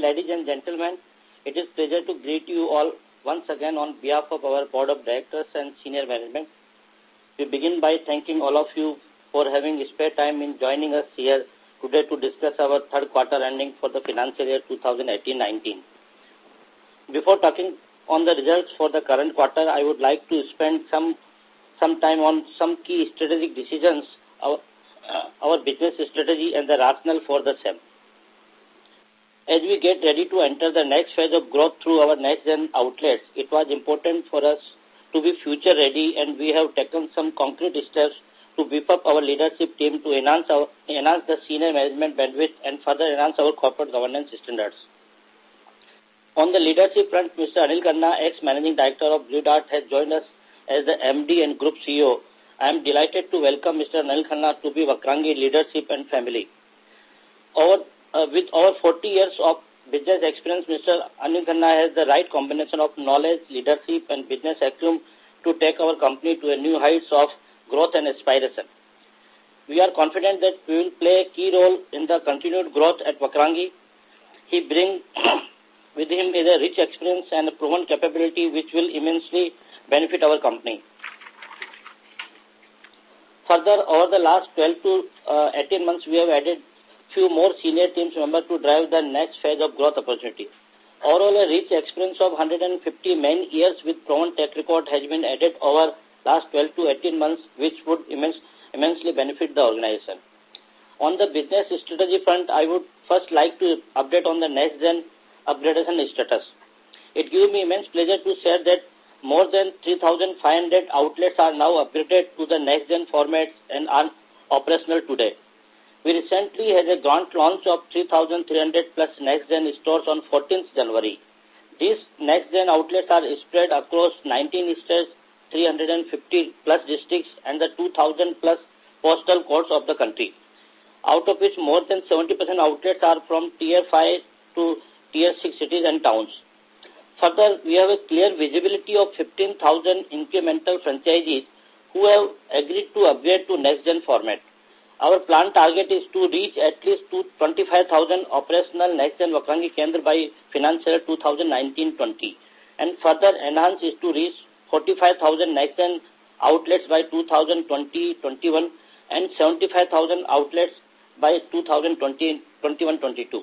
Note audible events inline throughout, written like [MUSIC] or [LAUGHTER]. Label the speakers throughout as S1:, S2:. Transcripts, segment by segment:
S1: ladies and gentlemen, it is pleasure to greet you all once again on behalf of our Board of Directors and Senior Management. We begin by thanking all of you for having spare time in joining us here today to discuss our third quarter ending for the financial year 2018-19. Before talking on the results for the current quarter, I would like to spend some some time on some key strategic decisions, our, our business strategy and the rationale for the same. As we get ready to enter the next phase of growth through our next-gen outlets, it was important for us to be future-ready and we have taken some concrete steps to beef up our leadership team to enhance, our, enhance the senior management bandwidth and further enhance our corporate governance standards. On the leadership front, Mr. Anil Khanna, ex-managing director of Blue Dart, has joined us as the MD and group CEO. I am delighted to welcome Mr. Anil Khanna to be Vakrangee leadership and family. Over uh, with over 40 years of business experience, Mr. Anil Khanna has the right combination of knowledge, leadership, and business acumen to take our company to a new heights of growth and aspiration. We are confident that we will play a key role in the continued growth at Vakrangee. He brings [CLEARS THROAT] with him a rich experience and a proven capability which will immensely benefit our company. Further, over the last 12 to uh, 18 months, we have added few more senior teams members to drive the next phase of growth opportunity. Overall, a rich experience of 150 men years with proven tech record has been added over last 12 to 18 months, which would immense, immensely benefit the organization. On the business strategy front, I would first like to update on the next-gen upgradation status. It gives me immense pleasure to share that more than 3,500 outlets are now upgraded to the next-gen formats and are operational today. We recently had a grand launch of 3,300 plus next-gen stores on 14th January. These next-gen outlets are spread across 19 states, 350 plus districts and the 2,000 plus postal codes of the country, out of which more than 70% outlets are from Tier 5 to Tier 6 cities and towns. Further, we have a clear visibility of 15,000 incremental franchisees who have agreed to upgrade to next-gen format. Our plan target is to reach at least 25,000 operational next-gen Vakrangee Kendra by financial 2019-20 and further enhance is to reach 45,000 next-gen outlets by 2020-21 and 75,000 outlets by 2021-22.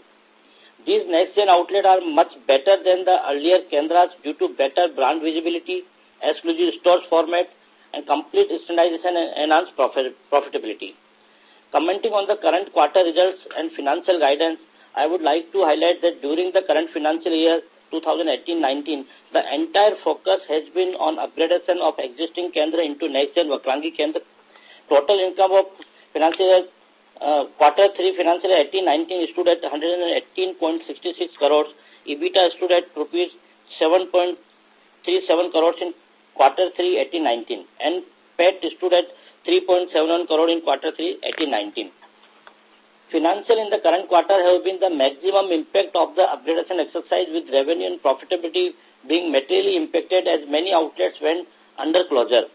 S1: These next-gen outlets are much better than the earlier Kendras due to better brand visibility, exclusive stores format, and complete standardization and enhanced profit, profitability. Commenting on the current quarter results and financial guidance, I would like to highlight that during the current financial year 2018-19, the entire focus has been on upgradation of existing Kendra into next-gen Vakrangee Kendra. Total income of financial year, uh, quarter 3 financial year 18-19 stood at 118.66 crores. EBITDA stood at rupees 7.37 crores in quarter 3 18-19 and PAT stood at 3.71 crore in quarter 3, 18-19. Financial in the current quarter have been the maximum impact of the upgradation exercise with revenue and profitability being materially impacted as many outlets went under closure.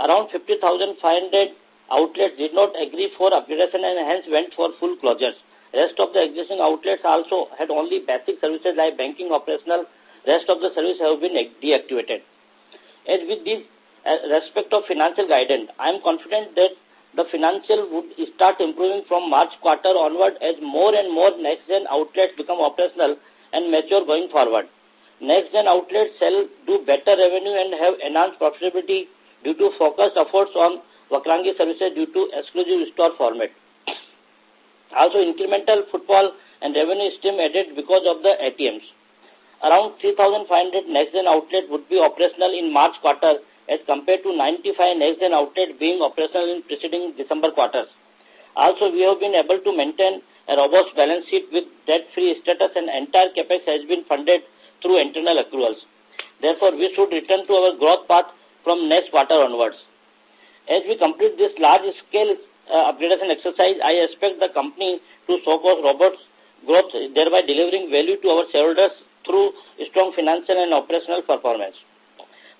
S1: Around 50,500 outlets did not agree for upgradation and hence went for full closures. Rest of the existing outlets also had only basic services like banking operational. Rest of the services have been deactivated. As with these Uh, respect of financial guidance, I am confident that the financial would start improving from March quarter onward as more and more next-gen outlets become operational and mature going forward. Next-gen outlets sell do better revenue and have enhanced profitability due to focused efforts on Vakrangee services due to exclusive store format. Also, incremental footfall and revenue stream added because of the ATMs. Around 3,500 next-gen outlets would be operational in March quarter as compared to 95 next-gen being operational in preceding December quarters. Also, we have been able to maintain a robust balance sheet with debt-free status and entire capex has been funded through internal accruals. Therefore, we should return to our growth path from next quarter onwards. As we complete this large-scale uh, upgradation exercise, I expect the company to showcase robust growth, thereby delivering value to our shareholders through strong financial and operational performance.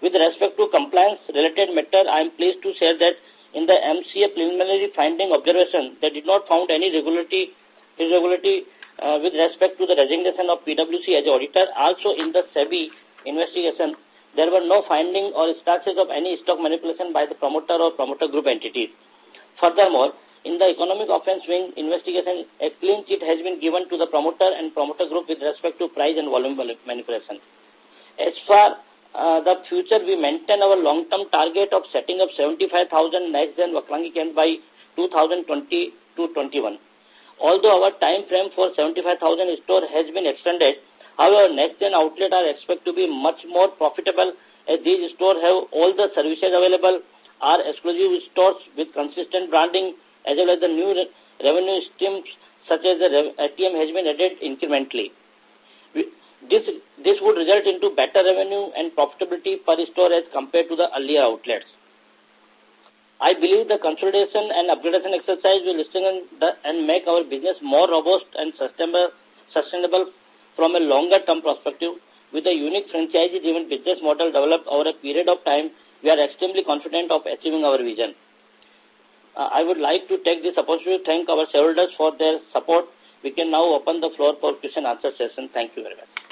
S1: With respect to compliance-related matter, I am pleased to share that in the MCA preliminary finding observation, they did not found any regulatory, irregularity uh, with respect to the resignation of PwC as auditor. Also in the SEBI investigation, there were no findings or instances of any stock manipulation by the promoter or promoter group entities. Furthermore, in the economic offence wing investigation, a clean sheet has been given to the promoter and promoter group with respect to price and volume manipulation. As far uh, the future, we maintain our long-term target of setting up 75,000 next-gen Vakrangee camps by 2020 to 21. Although our time frame for 75,000 stores has been extended, however, next-gen outlets are expected to be much more profitable as these stores have all the services available, are exclusive stores with consistent branding, as well as the new re revenue streams such as the ATM has been added incrementally. We, this, this would result into better revenue and profitability per store as compared to the earlier outlets. I believe the consolidation and upgradation exercise will strengthen the, and make our business more robust and sustainable, sustainable from a longer-term perspective. With a unique franchise-driven business model developed over a period of time, we are extremely confident of achieving our vision. Uh, I would like to take this opportunity to thank our shareholders for their support. We can now open the floor for question answer session. Thank you very much.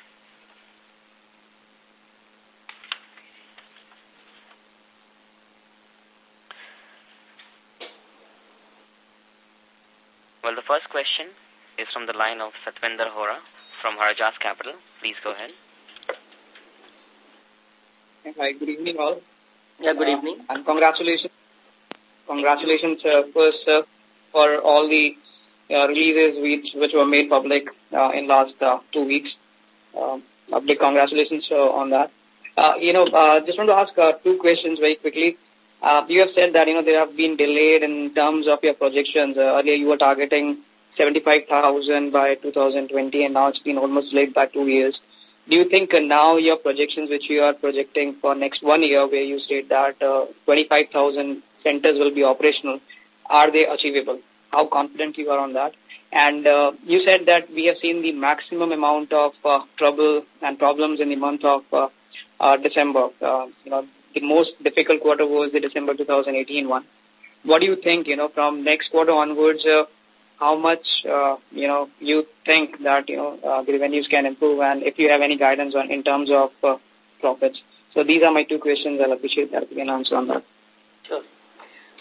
S2: Well, the first question is from the line of Satwinder Hora from Harajas Capital. Please go ahead.
S3: Hi, good evening all.
S1: Yeah, good evening.
S3: Uh, and congratulations. Congratulations uh, first uh, for all the uh, releases which, which were made public uh, in last uh, two weeks. Uh, big congratulations uh, on that. Uh, you know, uh, just want to ask uh, two questions very quickly. Uh, you have said that, you know, they have been delayed in terms of your projections. Uh, earlier you were targeting 75,000 by 2020 and now it's been almost delayed by two years. Do you think uh, now your projections which you are projecting for next one year where you state that uh, 25,000 centers will be operational, are they achievable? How confident you are on that? And uh, you said that we have seen the maximum amount of trouble and problems in the month of December. You know, the most difficult quarter was the December 2018 one. What do you think, you know, from next quarter onwards, uh, how much, uh, you know, you think that, you know, uh, the revenues can improve and if you have any guidance on in terms of uh, profits. So these are my two questions. I'll appreciate that you can answer on that.
S4: Sure.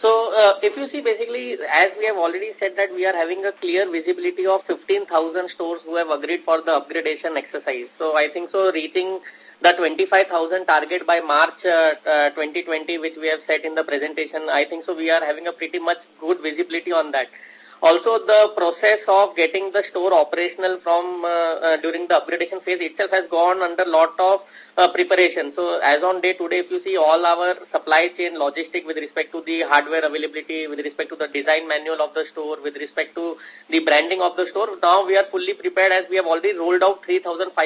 S4: So, uh, if you see basically, as we have already said that we are having a clear visibility of 15,000 stores who have agreed for the upgradation exercise. So, I think so reaching the 25,000 target by March uh, uh, 2020, which we have set in the presentation, I think so we are having a pretty much good visibility on that. Also, the process of getting the store operational from uh, uh, during the upgradation phase itself has gone under lot of uh, preparation. So, as on day today, if you see all our supply chain logistic with respect to the hardware availability, with respect to the design manual of the store, with respect to the branding of the store, now we are fully prepared as we have already rolled out 3,500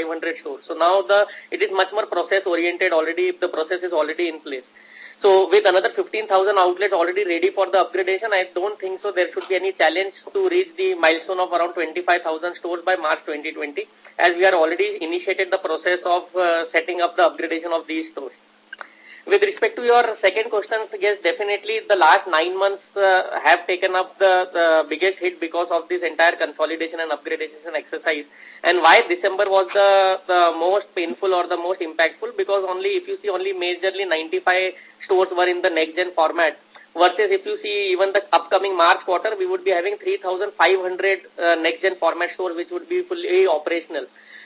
S4: stores. So, now the it is much more process oriented already. The process is already in place. So with another 15,000 outlets already ready for the upgradation, I don't think so there should be any challenge to reach the milestone of around 25,000 stores by March 2020 as we are already initiated the process of uh, setting up the upgradation of these stores. With respect to your second question, yes, definitely the last nine months uh, have taken up the, the biggest hit because of this entire consolidation and upgradation exercise. And why December was the, the most painful or the most impactful? Because only, if you see, only majorly 95 stores were in the next-gen format. Versus if you see even the upcoming March quarter, we would be having 3,500 uh, next-gen format stores which would be fully operational.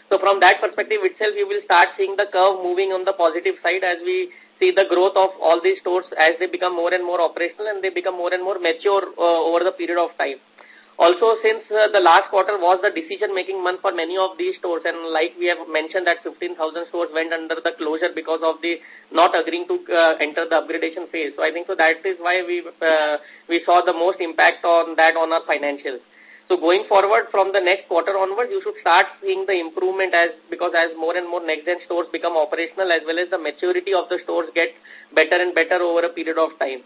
S4: So from that perspective itself, you will start seeing the curve moving on the positive side as we see the growth of all these stores as they become more and more operational and they become more and more mature uh, over the period of time. Also, since uh, the last quarter was the decision-making month for many of these stores, and like we have mentioned that 15,000 stores went under the closure because of the not agreeing to uh, enter the upgradation phase. So I think so that is why we we saw the most impact on that on our financials. So going forward from the next quarter onwards, you should start seeing the improvement as because as more and more next gen stores become operational as well as the maturity of the stores get better and better over a period of time.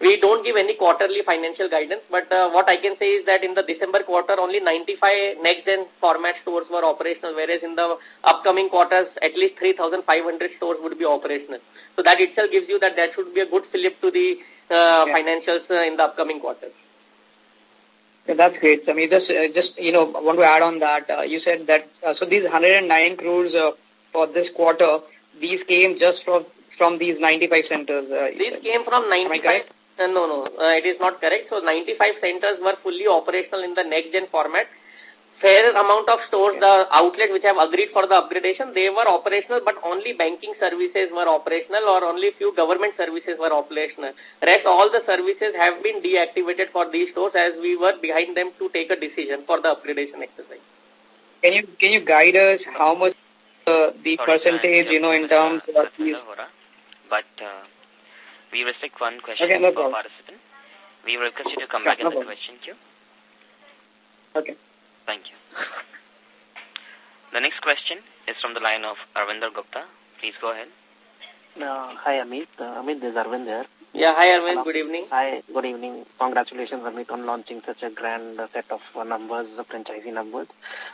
S4: We don't give any quarterly financial guidance, but uh, what I can say is that in the December quarter, only 95 next-gen format stores were operational, whereas in the upcoming quarters, at least 3,500 stores would be operational. So that itself gives you that there should be a good flip to the uh, yeah. financials uh, in the upcoming quarters.
S3: Yeah, that's great. I mean, just, uh, just you know, want to add on that. Uh, you said that, uh, so these 109 crores uh, for this quarter, these came just from from these 95 centers. Uh,
S4: these came from 95 uh, no, no, uh, it is not correct. So 95 centers were fully operational in the next-gen format. Fair amount of stores, the outlets which have agreed for the upgradation, they were operational, but only banking services were operational or only few government services were operational. Rest, all the services have been deactivated for these stores as we were behind them to take a decision for the upgradation exercise.
S3: Can you, can you guide us how much uh, the Sorry, percentage, you know, in terms of these...
S2: But uh, we restrict one question okay, no per participant. We request you to come back no in the question queue.
S3: Okay.
S2: Thank you. The next question is from the line of Arvinder Gupta. Please go ahead.
S5: Uh, hi, Amit. Uh, Amit, this is Arvind here.
S4: Yeah, hi Arvind, good evening.
S5: Hi, good evening. Congratulations Amit on launching such a grand set of uh, numbers, the franchisee numbers.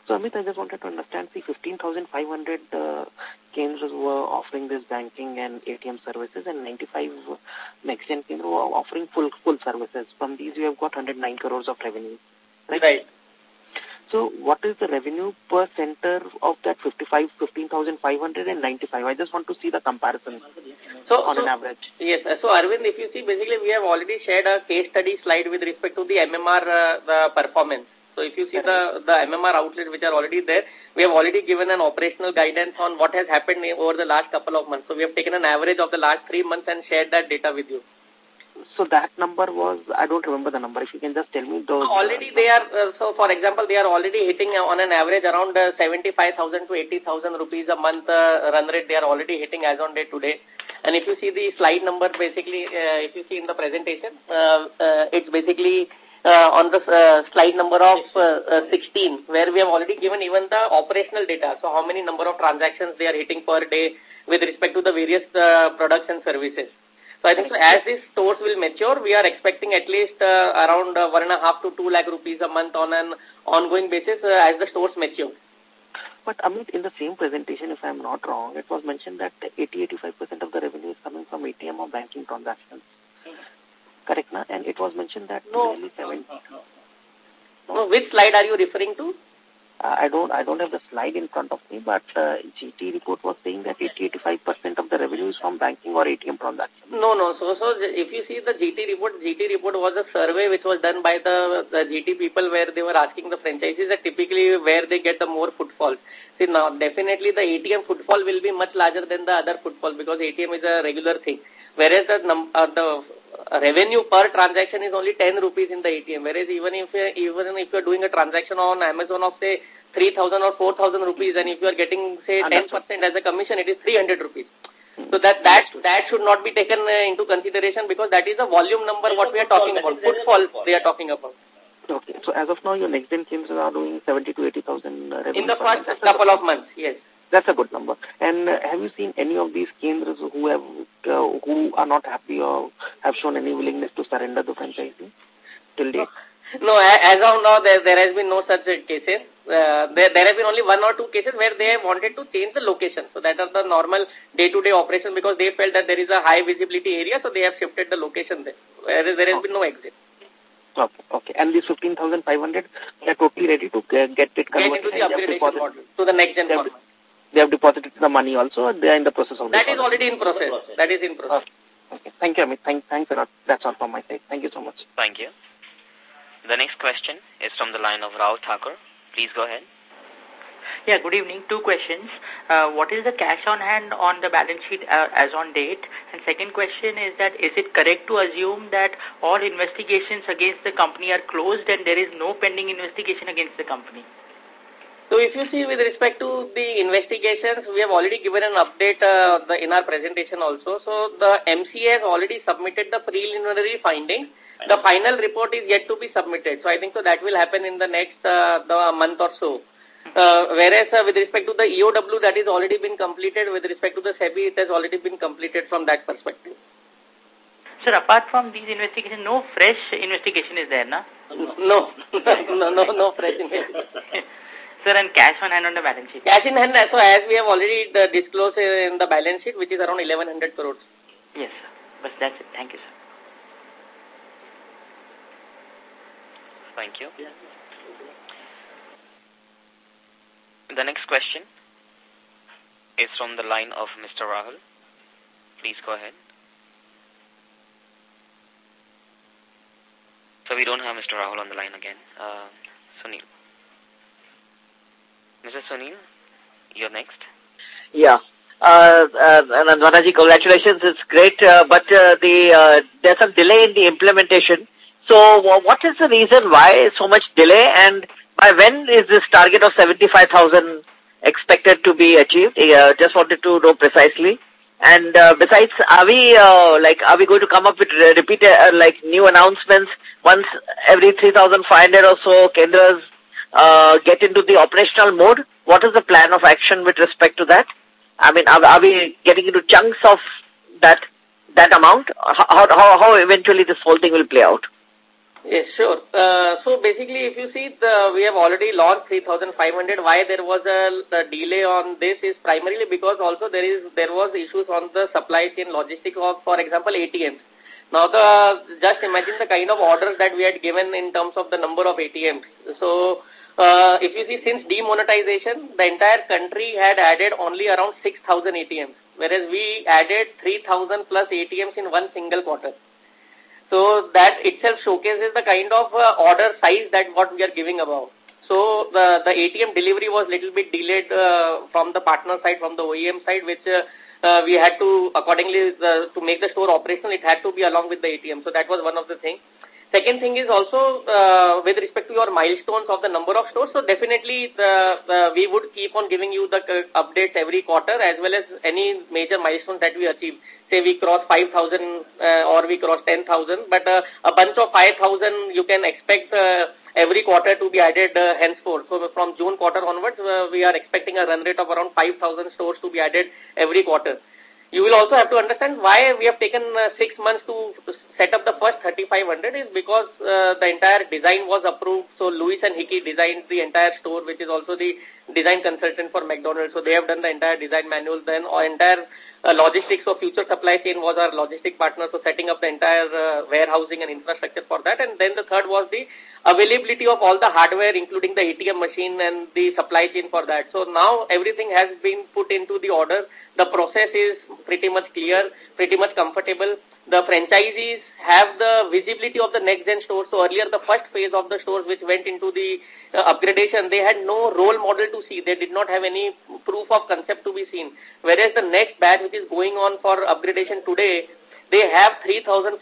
S5: So Amit, I just wanted to understand, see 15,500 uh, Kendras were offering this banking and ATM services and 95 next gen Kendra were offering full full services. From these you have got 109 crores of revenue.
S4: Right. right.
S5: So what is the revenue per center of that 55, 15,595? I just want to see the comparison so, on
S4: so,
S5: an average.
S4: Yes. So Arvind, if you see, basically we have already shared a case study slide with respect to the MMR uh, the performance. So if you see the, the MMR outlets which are already there, we have already given an operational guidance on what has happened over the last couple of months. So we have taken an average of the last three months and shared that data with you.
S5: So that number was, I don't remember the number. If you can just tell me those.
S4: Already they are, uh, so for example, they are already hitting on an average around uh, 75,000 to 80,000 rupees a month uh, run rate. They are already hitting as on day today. And if you see the slide number, basically, uh, if you see in the presentation, uh, uh, it's basically uh, on the uh, slide number of uh, uh, 16, where we have already given even the operational data. So how many number of transactions they are hitting per day with respect to the various uh, products and services. So I think so as these stores will mature, we are expecting at least uh, around uh, one and a half to two lakh rupees a month on an ongoing basis uh, as the stores mature.
S5: But Amit, in the same presentation, if I am not wrong, it was mentioned that 80-85% of the revenue is coming from ATM or banking transactions. Correct, na? And it was mentioned that
S4: no, no, no, no. no. Which slide are you referring to?
S5: Uh, I don't I don't have the slide in front of me, but uh, GT report was saying that 80-85% of the revenue is from banking or ATM transactions.
S4: No, no. So, so if you see the GT report, GT report was a survey which was done by the, the GT people where they were asking the franchises that typically where they get the more footfall. See, now definitely the ATM footfall will be much larger than the other footfall because ATM is a regular thing. Whereas the, num uh, the revenue per transaction is only 10 rupees in the ATM, whereas even if even if you're doing a transaction on Amazon of say 3000 or 4000 rupees and if you are getting say 10% as a commission, it is 300 rupees. So that that that should not be taken uh, into consideration because that is a volume number what we are talking about, footfall they are talking about.
S5: Okay, so as of now your next gen teams are doing 70 to 80,000 uh,
S4: In the first couple of months, yes.
S5: That's a good number. And uh, have you seen any of these Kendras who have uh, who are not happy or have shown any willingness to surrender the franchise till date?
S4: No, as of now, there, there has been no such cases. Uh, there, there have been only one or two cases where they have wanted to change the location. So that are the normal day-to-day -day operation because they felt that there is a high visibility area, so they have shifted the location there. Whereas there has okay. been no exit.
S5: Okay, okay. And this 15,500, they're totally ready to get it converted.
S4: Get into the upgradation model, to the next gen format.
S5: They have deposited the money also, they are in the process of
S4: That is already in process. That is in process.
S5: Okay. Thank you, Amit. Thank, thanks a lot. That's all from my side. Thank you so much.
S2: Thank you. The next question is from the line of Rao Thakur. Please go ahead.
S6: Yeah, good evening. Two questions. Uh, what is the cash on hand on the balance sheet uh, as on date? And second question is that is it correct to assume that all investigations against the company are closed and there is no pending investigation against the company?
S4: So if you see with respect to the investigations, we have already given an update uh, the, in our presentation also. So the MCA has already submitted the preliminary findings the final report is yet to be submitted. So I think so that will happen in the next uh, the month or so. Uh, whereas uh, with respect to the EOW, that is already been completed. With respect to the SEBI, it has already been completed from that perspective.
S6: Sir, apart from these investigations, no fresh investigation is there, na?
S4: No, [LAUGHS] no, no, no fresh investigation. [LAUGHS]
S6: Sir, and cash on hand on the balance sheet?
S4: Cash in hand, so as we have already uh, disclosed in the balance sheet, which is around 1100 crores.
S6: Yes, sir. But that's it. Thank you, sir.
S2: Thank you. The next question is from the line of Mr. Rahul. Please go ahead. So we don't have Mr. Rahul on the line again. Uh, Sunil. Mr. Sunil, you're next.
S7: Yeah. Uh, uh, Nanaji, congratulations. It's great, uh, but uh, the uh, there's some delay in the implementation. So what is the reason why so much delay and by when is this target of 75,000 expected to be achieved? Uh, just wanted to know precisely. And uh, besides, are we uh, like are we going to come up with repeat uh, like new announcements once every 3,500 or so kendras uh, get into the operational mode? What is the plan of action with respect to that? I mean, are, are we getting into chunks of that that amount? How, how, how eventually this whole thing will play out?
S4: Yes, sure. Uh, so basically, if you see, the, we have already launched 3,500. Why there was a delay on this is primarily because also there is there was issues on the supply chain logistics of, for example, ATMs. Now, the just imagine the kind of orders that we had given in terms of the number of ATMs. So, uh, if you see, since demonetization, the entire country had added only around 6,000 ATMs, whereas we added 3,000 plus ATMs in one single quarter. So that itself showcases the kind of uh, order size that what we are giving about. So the, the ATM delivery was little bit delayed uh, from the partner side, from the OEM side, which uh, uh, we had to, accordingly, uh, to make the store operational, it had to be along with the ATM. So that was one of the things. Second thing is also uh, with respect to your milestones of the number of stores. So definitely the, uh, we would keep on giving you the uh, updates every quarter as well as any major milestones that we achieve. Say we cross 5,000 uh, or we cross 10,000, but uh, a bunch of 5,000 you can expect uh, every quarter to be added uh, henceforth. So from June quarter onwards, uh, we are expecting a run rate of around 5,000 stores to be added every quarter. You will also have to understand why we have taken uh, six months to set up the first 3500 is because uh, the entire design was approved. So Lewis and Hickey designed the entire store, which is also the design consultant for McDonald's. So they have done the entire design manual. Then our entire uh, logistics of future supply chain was our logistic partner. So setting up the entire uh, warehousing and infrastructure for that. And then the third was the availability of all the hardware, including the ATM machine and the supply chain for that. So now everything has been put into the order the process is pretty much clear, pretty much comfortable. The franchisees have the visibility of the next-gen stores. So earlier, the first phase of the stores which went into the uh, upgradation, they had no role model to see. They did not have any proof of concept to be seen. Whereas the next batch which is going on for upgradation today, they have 3,500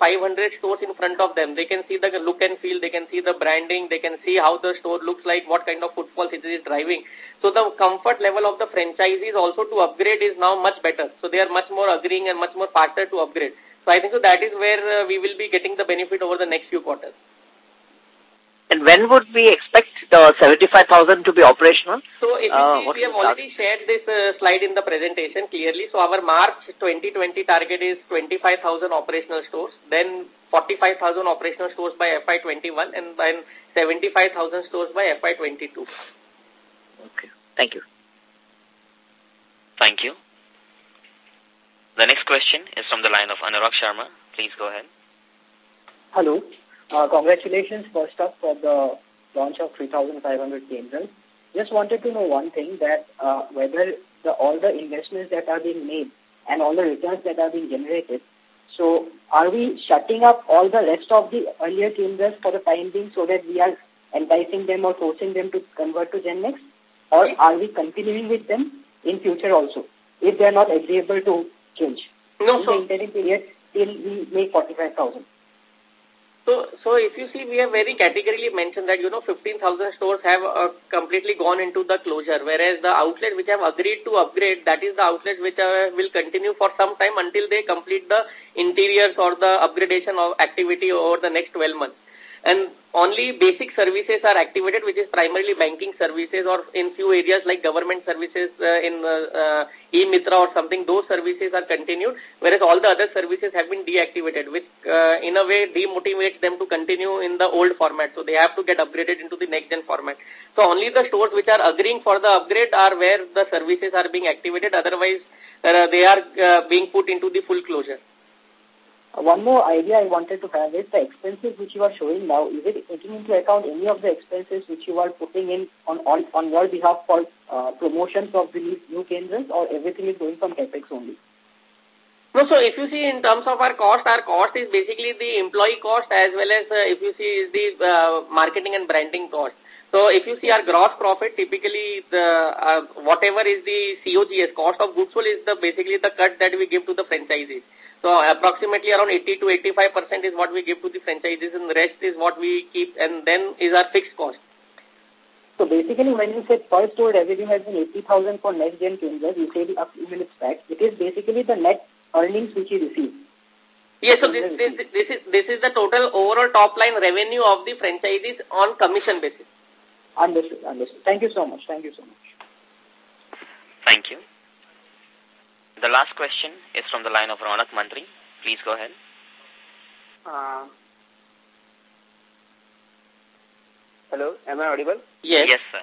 S4: stores in front of them. They can see the look and feel, they can see the branding, they can see how the store looks like, what kind of footfalls it is driving. So the comfort level of the franchisees also to upgrade is now much better. So they are much more agreeing and much more faster to upgrade. So I think so that is where uh, we will be getting the benefit over the next few quarters.
S7: And when would we expect the 75,000 to be operational?
S4: So if you uh, see, we have already shared this uh, slide in the presentation clearly. So our March 2020 target is 25,000 operational stores, then 45,000 operational stores by FY21 and then 75,000 stores by FY22.
S7: Okay. Thank you.
S2: Thank you. The next question is from the line of Anurag Sharma. Please go ahead.
S8: Hello. Uh, congratulations first up for the launch of 3,500 Kendras. Just wanted to know one thing that uh, whether the, all the investments that are being made and all the returns that are being generated, so are we shutting up all the rest of the earlier Kendras for the time being so that we are enticing them or forcing them to convert to Gen? Or are we continuing with them in future also if they are not agreeable to change?
S4: No,
S8: in the interim period till we make 45,000.
S4: So, so if you see, we have very categorically mentioned that, you know, 15,000 stores have uh, completely gone into the closure, whereas the outlets which have agreed to upgrade, that is the outlets which uh, will continue for some time until they complete the interiors or the upgradation of activity over the next 12 months and only basic services are activated, which is primarily banking services or in few areas like government services uh, in uh, uh, e-mitra or something, those services are continued, whereas all the other services have been deactivated, which uh, in a way demotivates them to continue in the old format. So they have to get upgraded into the next-gen format. So only the stores which are agreeing for the upgrade are where the services are being activated, otherwise uh, they are uh, being put into the full closure.
S8: One more idea I wanted to have is the expenses which you are showing now. Is it taking into account any of the expenses which you are putting in on on, on your behalf for uh, promotions of the new Kendras or everything is going from capex only?
S4: No, so if you see in terms of our cost, our cost is basically the employee cost as well as uh, if you see is the uh, marketing and branding cost. So if you see our gross profit, typically the uh, whatever is the COGS, cost of goods sold is the basically the cut that we give to the franchisees. So approximately around 80 to 85% is what we give to the franchises and the rest is what we keep and then is our fixed cost.
S8: So basically when you said per store revenue has been 80,000 for next gen Kendras, you said a few minutes back, it is basically the net earnings which you receive.
S4: Yes, so this, this, this, is, this is the total overall top line revenue of the franchises on commission basis.
S8: Understood, understood. Thank you so much. Thank you so much.
S2: Thank you. The last question is from the line of Ronak Mantri. Please go ahead.
S9: Uh, hello, am I audible?
S4: Yes.
S2: Yes, sir.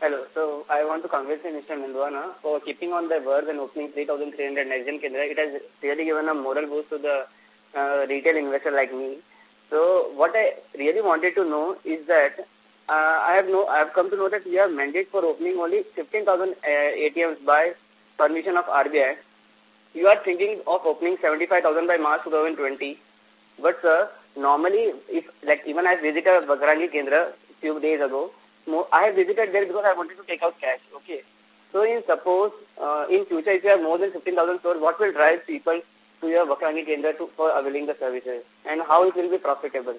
S9: Hello, so I want to congratulate Mr. Nandwana for keeping on the word and opening 3,300 next-gen Kendra. It has really given a moral boost to the uh, retail investor like me. So what I really wanted to know is that uh, I have no, I have come to know that we have mandate for opening only 15,000 uh, ATMs by permission of RBI, you are thinking of opening 75,000 by March 2020. But sir, normally, if like even I visited Vakrangee Kendra few days ago, I have visited there because I wanted to take out cash. Okay. So in suppose uh, in future if you have more than 15,000 stores, what will drive people to your Vakrangee Kendra to, for availing the services and how it will be profitable?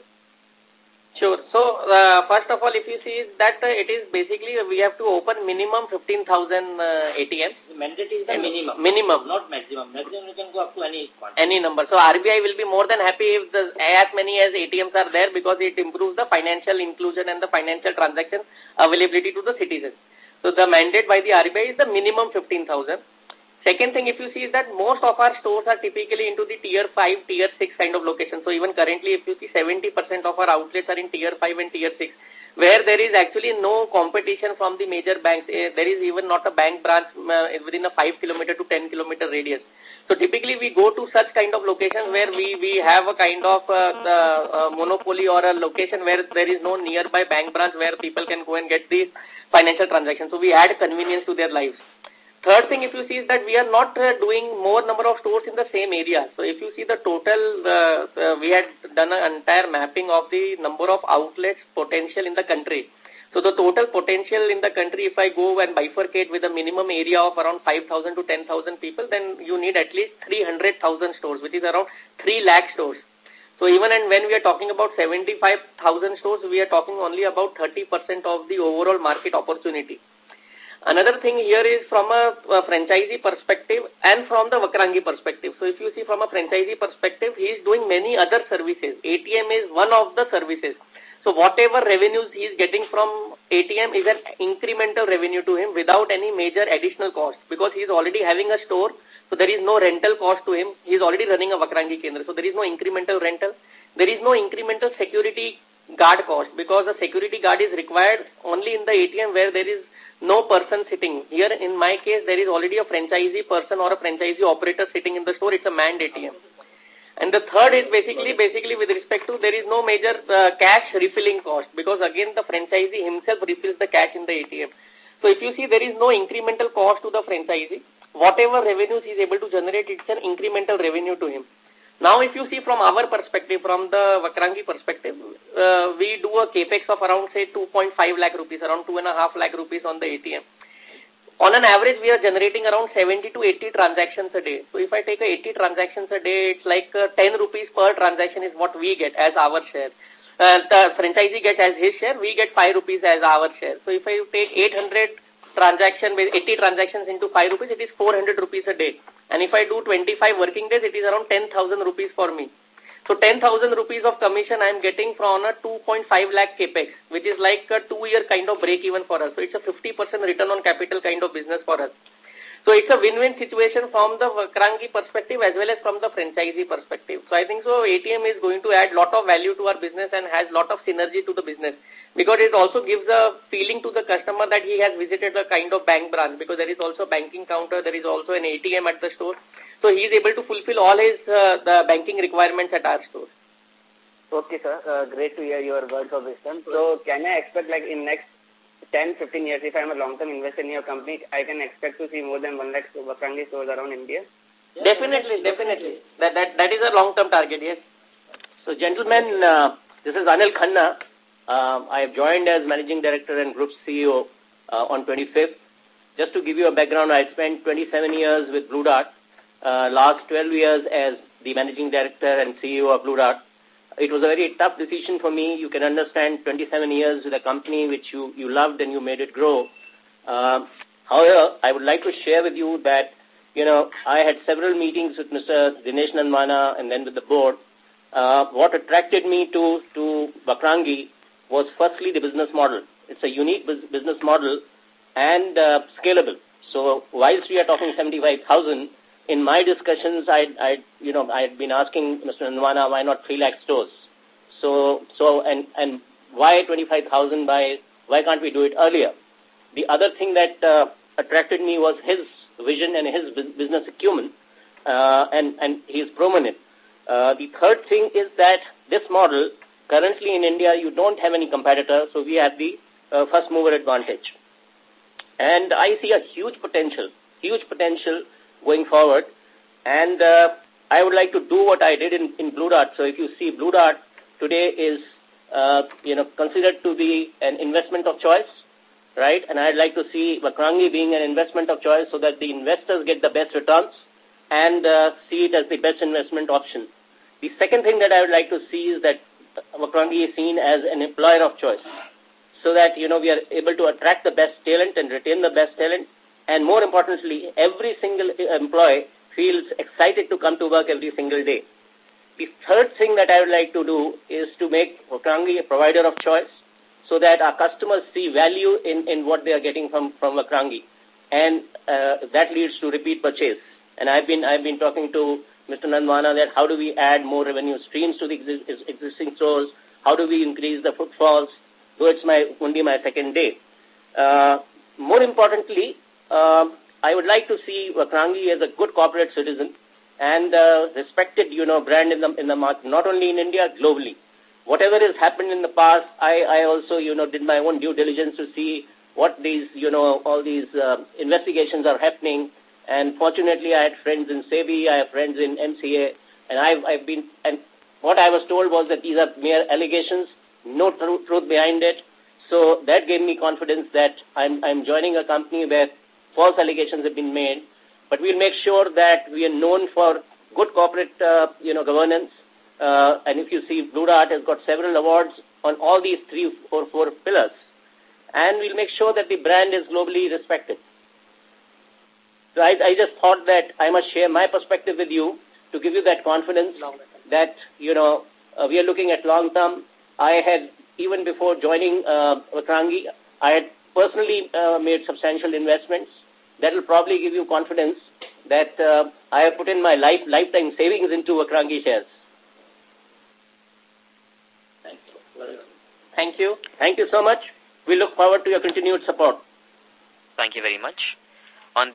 S4: Sure. So, uh, first of all, if you see that uh, it is basically uh, we have to open minimum 15,000 uh, ATMs.
S1: The mandate is the minimum.
S4: Minimum.
S1: Not maximum. Maximum you can go up to any quantity.
S4: Any number. So, RBI will be more than happy if the, as many as ATMs are there because it improves the financial inclusion and the financial transaction availability to the citizens. So, the mandate by the RBI is the minimum 15,000. Second thing, if you see, is that most of our stores are typically into the tier 5, tier 6 kind of location. So even currently, if you see, 70% of our outlets are in tier 5 and tier 6, where there is actually no competition from the major banks. Eh, there is even not a bank branch uh, within a 5 kilometer to 10 kilometer radius. So typically we go to such kind of locations where we, we have a kind of uh, the, uh, monopoly or a location where there is no nearby bank branch where people can go and get these financial transactions. So we add convenience to their lives. Third thing, if you see, is that we are not uh, doing more number of stores in the same area. So if you see the total, uh, uh, we had done an entire mapping of the number of outlets potential in the country. So the total potential in the country, if I go and bifurcate with a minimum area of around 5,000 to 10,000 people, then you need at least 300,000 stores, which is around 3 lakh stores. So even and when we are talking about 75,000 stores, we are talking only about 30% of the overall market opportunity. Another thing here is from a, a, franchisee perspective and from the Vakrangee perspective. So if you see from a franchisee perspective, he is doing many other services. ATM is one of the services. So whatever revenues he is getting from ATM is an incremental revenue to him without any major additional cost because he is already having a store. So there is no rental cost to him. He is already running a Vakrangee Kendra. So there is no incremental rental. There is no incremental security guard cost because the security guard is required only in the ATM where there is no person sitting. Here, in my case, there is already a franchisee person or a franchisee operator sitting in the store. It's a manned ATM. And the third is basically, basically with respect to there is no major uh, cash refilling cost because again the franchisee himself refills the cash in the ATM. So if you see there is no incremental cost to the franchisee, whatever revenues he is able to generate, it's an incremental revenue to him. Now, if you see from our perspective, from the Vakrangee perspective, uh, we do a capex of around, say, 2.5 lakh rupees, around 2.5 lakh rupees on the ATM. on an average, we are generating around 70 to 80 transactions a day. So if I take 80 transactions a day, it's like uh, 10 rupees per transaction is what we get as our share. Uh, the franchisee gets as his share, we get 5 rupees as our share. So if I take 800 transaction with 80 transactions into 5 rupees, it is 400 rupees a day. And if I do 25 working days, it is around 10,000 rupees for me. So 10,000 rupees of commission I am getting from a 2.5 lakh capex, which is like a two-year kind of break even for us. So it's a 50% return on capital kind of business for us. So it's a win-win situation from the Vakrangee perspective as well as from the franchisee perspective. So I think so ATM is going to add a lot of value to our business and has a lot of synergy to the business because it also gives a feeling to the customer that he has visited a kind of bank branch because there is also banking counter, there is also an ATM at the store. So he is able to fulfill all his uh, the banking requirements at our store.
S9: Okay, sir. Uh, great to hear your words of wisdom. So can I expect like in next 10, 15 years, if I'm a long-term investor in your company, I can expect to see more than 1 lakh Vakrangee stores around India?
S4: Definitely, definitely. That, that, that is a long-term target, yes.
S10: So, gentlemen, uh, this is Anil Khanna. Uh, I have joined as Managing Director and Group CEO uh, on 25th. Just to give you a background, I spent 27 years with Blue Dart uh, last 12 years as the managing director and CEO of Blue Dart. It was a very tough decision for me. You can understand 27 years with a company which you, you loved and you made it grow. Uh, however, I would like to share with you that, you know, I had several meetings with Mr. Dinesh Nandwana and then with the board. Uh, what attracted me to, to Vakrangee was firstly the business model. It's a unique business model and uh, scalable. So whilst we are talking 75,000, in my discussions, I, I, you know, I had been asking Mr. Nandwana, why not 3 lakh stores? So, so, and, and why 25,000 by, why can't we do it earlier? The other thing that uh, attracted me was his vision and his business acumen, uh, and, and he's prominent. Uh, the third thing is that this model, currently in India, you don't have any competitor, so we have the uh, first mover advantage. And I see a huge potential, huge potential going forward. And uh, I would like to do what I did in, in Blue Dart. So if you see Blue Dart today is, uh, you know, considered to be an investment of choice, right? And I'd like to see Vakrangee being an investment of choice so that the investors get the best returns and uh, see it as the best investment option. The second thing that I would like to see is that Vakrangee is seen as an employer of choice so that, you know, we are able to attract the best talent and retain the best talent and more importantly, every single employee feels excited to come to work every single day. The third thing that I would like to do is to make Vakrangee a provider of choice so that our customers see value in, in what they are getting from, from Vakrangee. And uh, that leads to repeat purchase. And I've been, I've been talking to Mr. Nandwana that how do we add more revenue streams to the existing stores? How do we increase the footfalls? Though it's my, only my second day. Uh, more importantly, uh, I would like to see Vakrangee as a good corporate citizen and uh, respected, you know, brand in the in the market, not only in India, globally. Whatever has happened in the past, I I also you know did my own due diligence to see what these you know all these uh, investigations are happening. And fortunately, I had friends in SEBI, I have friends in MCA, and I've I've been and what I was told was that these are mere allegations, no truth, truth behind it. So that gave me confidence that I'm I'm joining a company where false allegations have been made, but we'll make sure that we are known for good corporate, uh, you know, governance. Uh, and if you see, Blue Dart has got several awards on all these three or four pillars. And we'll make sure that the brand is globally respected. So I, I just thought that I must share my perspective with you to give you that confidence that, you know, uh, we are looking at long term. I had, even before joining uh, Vakrangee, I had personally uh, made substantial investments that will probably give you confidence that uh, I have put in my life lifetime savings into Vakrangee shares. Thank you.
S4: Thank you.
S10: Thank you so much. We look forward to your continued support.
S2: Thank you very much.